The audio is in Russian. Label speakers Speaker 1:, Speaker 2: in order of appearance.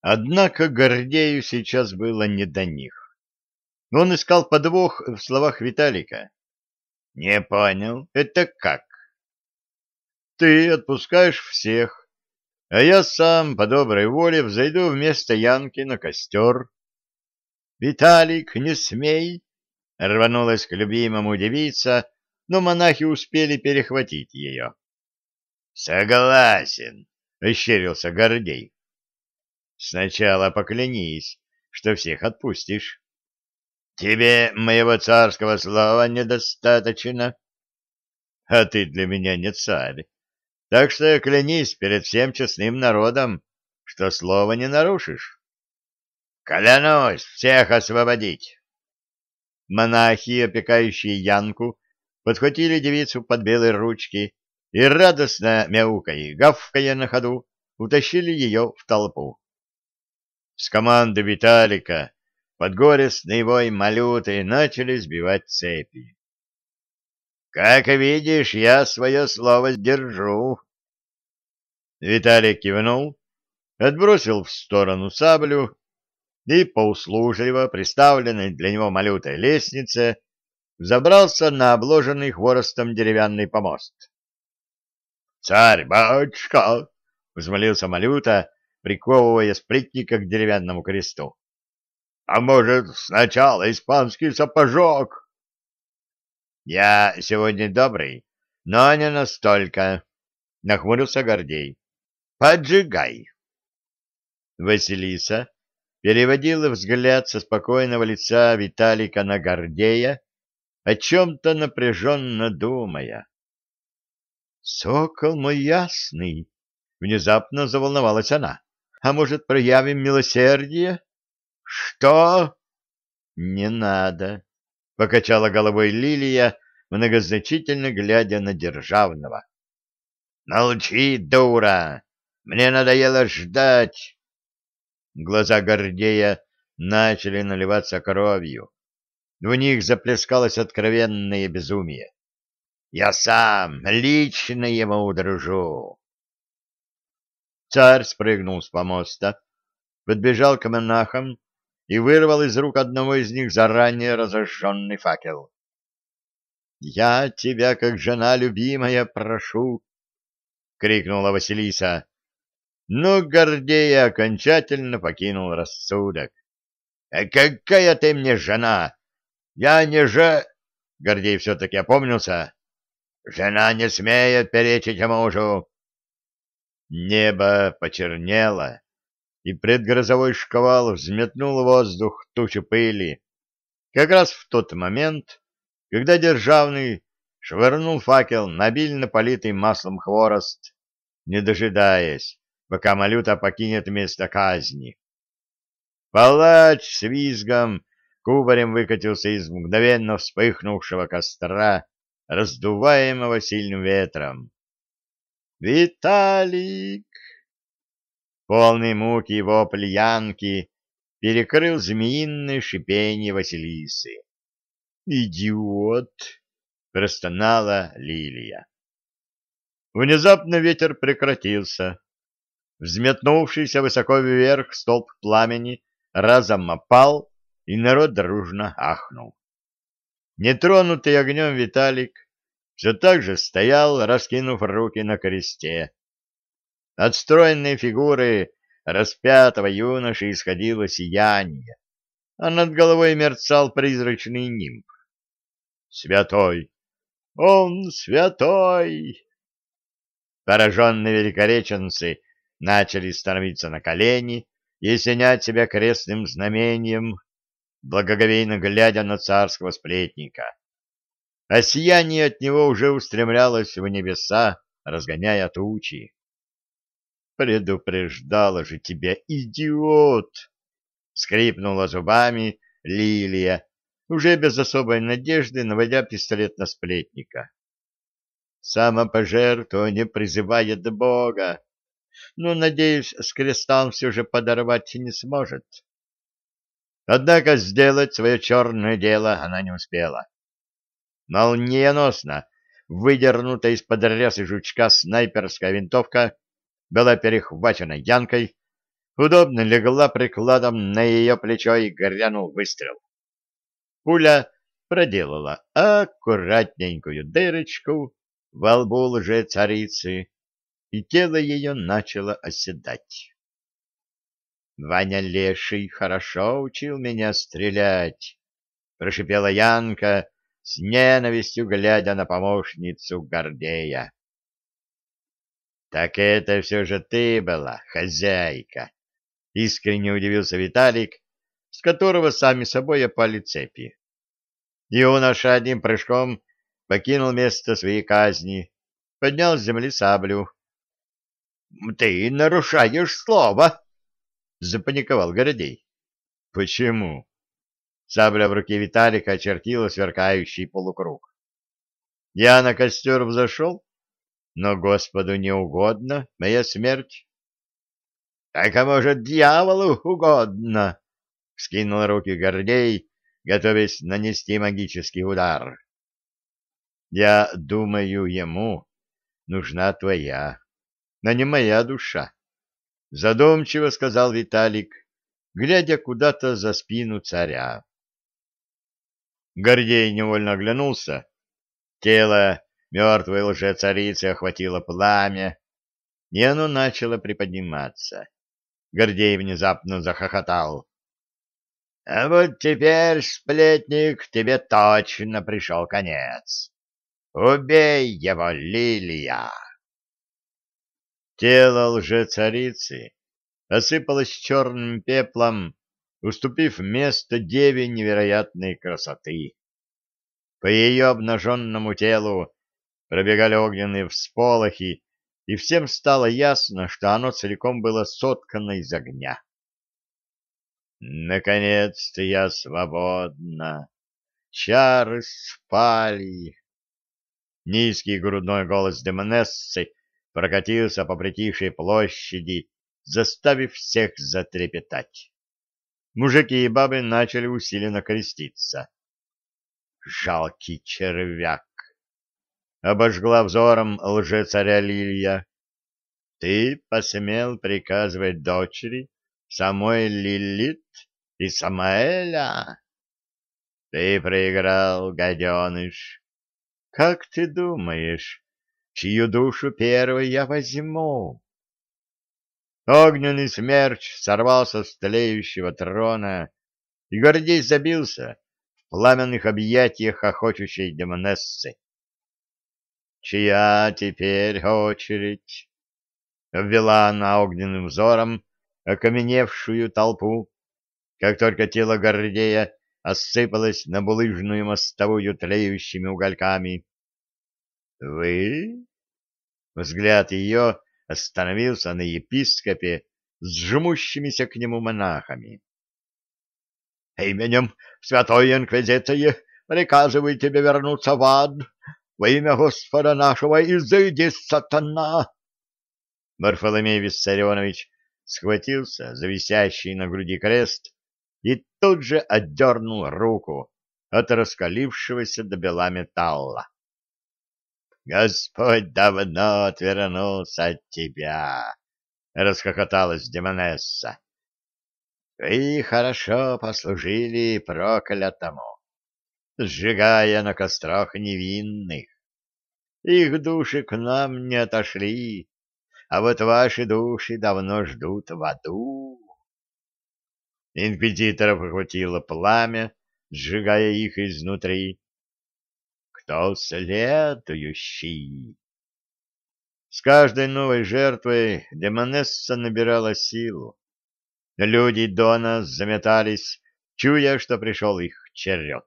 Speaker 1: Однако Гордею сейчас было не до них. Он искал подвох в словах Виталика. «Не понял, это как?» «Ты отпускаешь всех, а я сам по доброй воле взойду вместо Янки на костер». «Виталик, не смей!» — рванулась к любимому девица, но монахи успели перехватить ее. «Согласен», — ощерился Гордей. «Сначала поклянись, что всех отпустишь». «Тебе моего царского слова недостаточно?» «А ты для меня не царь, так что клянись перед всем честным народом, что слова не нарушишь». «Клянусь всех освободить!» Монахи, опекающие Янку, подхватили девицу под белые ручки и, радостно мяукая, гавкая на ходу, утащили ее в толпу. С команды Виталика под горестный вой малюты начали сбивать цепи. «Как видишь, я свое слово сдержу!» Виталик кивнул, отбросил в сторону саблю и по услужливо приставленной для него малютой лестнице забрался на обложенный хворостом деревянный помост. «Царь, батюшка!» — взмолился Малюта, приковывая сплетника к деревянному кресту. «А может, сначала испанский сапожок?» «Я сегодня добрый, но не настолько», — нахмурился Гордей. «Поджигай!» Василиса переводила взгляд со спокойного лица Виталика на Гордея, о чем-то напряженно думая. «Сокол мой ясный!» — внезапно заволновалась она. «А может, проявим милосердие?» «Что?» «Не надо!» — покачала головой Лилия, многозначительно глядя на Державного. «Молчи, дура! Мне надоело ждать!» Глаза Гордея начали наливаться кровью. В них заплескалось откровенное безумие. «Я сам лично ему удружу!» Царь спрыгнул с помоста, подбежал к монахам и вырвал из рук одного из них заранее разожженный факел. «Я тебя, как жена любимая, прошу!» — крикнула Василиса но Гордея окончательно покинул рассудок. «А какая ты мне жена? Я не же...» Гордей все-таки опомнился. «Жена не смеет перечить мужу!» Небо почернело, и предгрозовой шквал взметнул воздух тучу пыли. Как раз в тот момент, когда Державный швырнул факел на обильно политый маслом хворост, не дожидаясь, пока Малюта покинет место казни. Палач с визгом кубарем выкатился из мгновенно вспыхнувшего костра, раздуваемого сильным ветром. «Виталик!» Полный муки его плянки перекрыл змеиное шипение Василисы. «Идиот!» — простонала Лилия. Внезапно ветер прекратился. Взметнувшийся высоко вверх столб пламени разом опал, и народ дружно ахнул. Нетронутый огнем Виталик все так же стоял, раскинув руки на кресте. От стройной фигуры распятого юноши исходило сияние, а над головой мерцал призрачный нимб. «Святой! Он святой!» Пораженные великореченцы начали становиться на колени и осенять себя крестным знамением, благоговейно глядя на царского сплетника. А сияние от него уже устремлялось в небеса, разгоняя тучи. «Предупреждала же тебя, идиот!» — скрипнула зубами Лилия, уже без особой надежды наводя пистолет на сплетника. «Самопожертвование призывает Бога но, надеюсь, с крестом все же подорвать не сможет. Однако сделать свое черное дело она не успела. Молниеносно выдернутая из-под рясы жучка снайперская винтовка была перехвачена Янкой, удобно легла прикладом на ее плечо и грянул выстрел. Пуля проделала аккуратненькую дырочку во лбу лже-царицы, и тело ее начало оседать. Ваня Леший хорошо учил меня стрелять, — прошипела Янка, с ненавистью глядя на помощницу Гордея. — Так это все же ты была, хозяйка, — искренне удивился Виталик, с которого сами собой опали цепи. Юноша одним прыжком покинул место своей казни, поднял с земли саблю. — Ты нарушаешь слово! — запаниковал Городей. — Почему? Сабля в руке Виталика очертила сверкающий полукруг. Я на костер взошел, но Господу не угодно моя смерть. — Так, а может, дьяволу угодно? — скинул руки Гордей, готовясь нанести магический удар. — Я думаю, ему нужна твоя, но не моя душа. — задумчиво сказал Виталик, глядя куда-то за спину царя. Гордей невольно оглянулся. Тело мертвой лжецарицы охватило пламя, и оно начало приподниматься. Гордей внезапно захохотал. — А вот теперь, сплетник, тебе точно пришел конец. Убей его, Лилия! Тело лжецарицы осыпалось черным пеплом, уступив место деве невероятной красоты. По ее обнаженному телу пробегали огненные всполохи, и всем стало ясно, что оно целиком было соткано из огня. Наконец-то я свободна. Чары спали. Низкий грудной голос демонессы прокатился по притихшей площади, заставив всех затрепетать. Мужики и бабы начали усиленно креститься. Жалкий червяк! Обожгла взором лжецаря Лилия. Ты посмел приказывать дочери самой Лилит и Самаэля? Ты проиграл, гаденыш. Как ты думаешь, чью душу первой я возьму. Огненный смерч сорвался с тлеющего трона, и Гордей забился в пламенных объятиях охочущей демонессы. «Чья теперь очередь?» — обвела она огненным взором окаменевшую толпу, как только тело Гордея осыпалось на булыжную мостовую тлеющими угольками. «Вы?» Взгляд ее остановился на епископе с жмущимися к нему монахами. «Именем Святой Инквизиции приказываю тебе вернуться в ад. Во имя Господа нашего изыди, сатана!» Варфоломей Виссарионович схватился за висящий на груди крест и тут же отдернул руку от раскалившегося до бела металла. Господь давно отвернулся от тебя, — расхохоталась Демонесса. Вы хорошо послужили проклятому, сжигая на кострах невинных. Их души к нам не отошли, а вот ваши души давно ждут в аду. Инквизиторов охватило пламя, сжигая их изнутри, кто следующий? С каждой новой жертвой Демонесса набирала силу. Люди Дона заметались, чуя, что пришел их черед.